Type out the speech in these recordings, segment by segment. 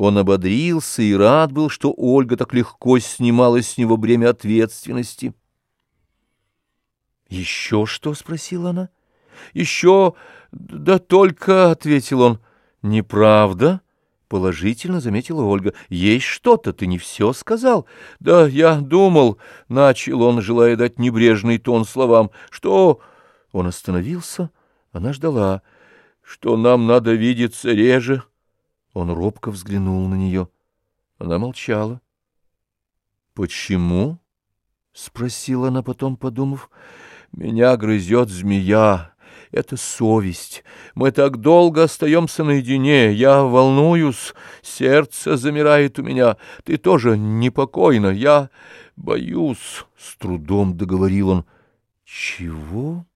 Он ободрился и рад был, что Ольга так легко снимала с него бремя ответственности. «Еще что?» — спросила она. «Еще... да только...» — ответил он. «Неправда?» — положительно заметила Ольга. «Есть что-то, ты не все сказал». «Да я думал...» — начал он, желая дать небрежный тон словам. «Что...» Он остановился, она ждала. «Что нам надо видеться реже?» Он робко взглянул на нее. Она молчала. «Почему?» — спросила она потом, подумав. «Меня грызет змея. Это совесть. Мы так долго остаемся наедине. Я волнуюсь, сердце замирает у меня. Ты тоже непокойна. Я боюсь», — с трудом договорил он. «Чего?»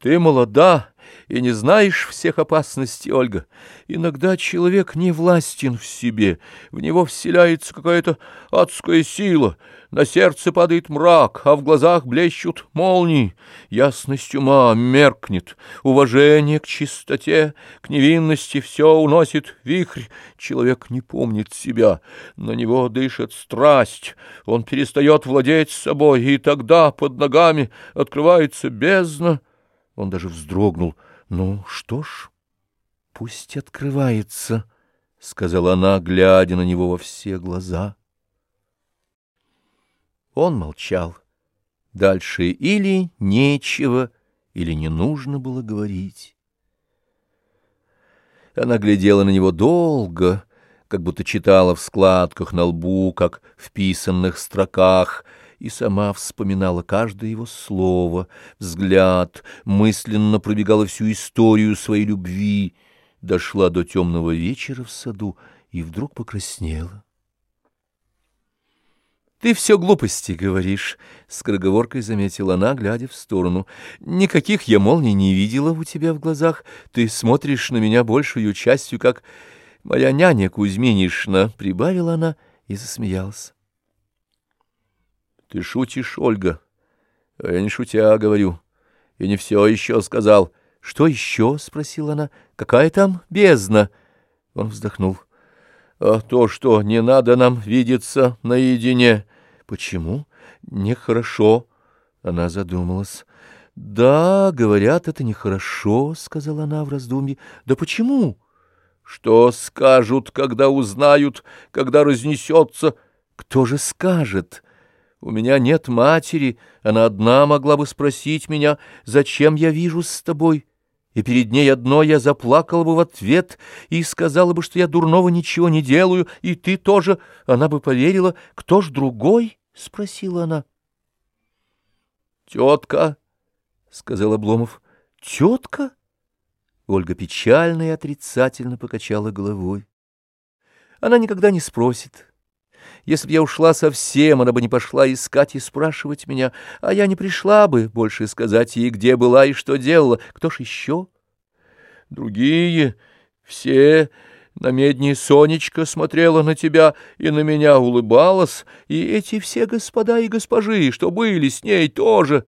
«Ты молода» и не знаешь всех опасностей, Ольга. Иногда человек не властен в себе, в него вселяется какая-то адская сила, на сердце падает мрак, а в глазах блещут молнии, ясность ума меркнет, уважение к чистоте, к невинности все уносит вихрь, человек не помнит себя, на него дышит страсть, он перестает владеть собой, и тогда под ногами открывается бездна, он даже вздрогнул. «Ну что ж, пусть открывается», — сказала она, глядя на него во все глаза. Он молчал. Дальше или нечего, или не нужно было говорить. Она глядела на него долго, как будто читала в складках на лбу, как в писанных строках — и сама вспоминала каждое его слово, взгляд, мысленно пробегала всю историю своей любви, дошла до темного вечера в саду и вдруг покраснела. «Ты все глупости говоришь», — скороговоркой заметила она, глядя в сторону. «Никаких я молний не видела у тебя в глазах. Ты смотришь на меня большую частью, как моя няня Кузьминишна», — прибавила она и засмеялась. Ты шутишь, Ольга? А я не шутя говорю. И не все еще сказал. Что еще? — спросила она. Какая там бездна? Он вздохнул. А то, что не надо нам видеться наедине. Почему? Нехорошо. Она задумалась. «Да, говорят, это нехорошо», — сказала она в раздумье. «Да почему?» «Что скажут, когда узнают, когда разнесется?» «Кто же скажет?» У меня нет матери, она одна могла бы спросить меня, зачем я вижусь с тобой, и перед ней одно я заплакала бы в ответ и сказала бы, что я дурного ничего не делаю, и ты тоже, она бы поверила, кто ж другой? — спросила она. — Тетка, — сказал Обломов. — Тетка? Ольга печально и отрицательно покачала головой. Она никогда не спросит. Если б я ушла совсем, она бы не пошла искать и спрашивать меня, а я не пришла бы больше сказать ей, где была и что делала. Кто ж еще? Другие, все... На медне Сонечка смотрела на тебя и на меня улыбалась, и эти все господа и госпожи, что были с ней тоже.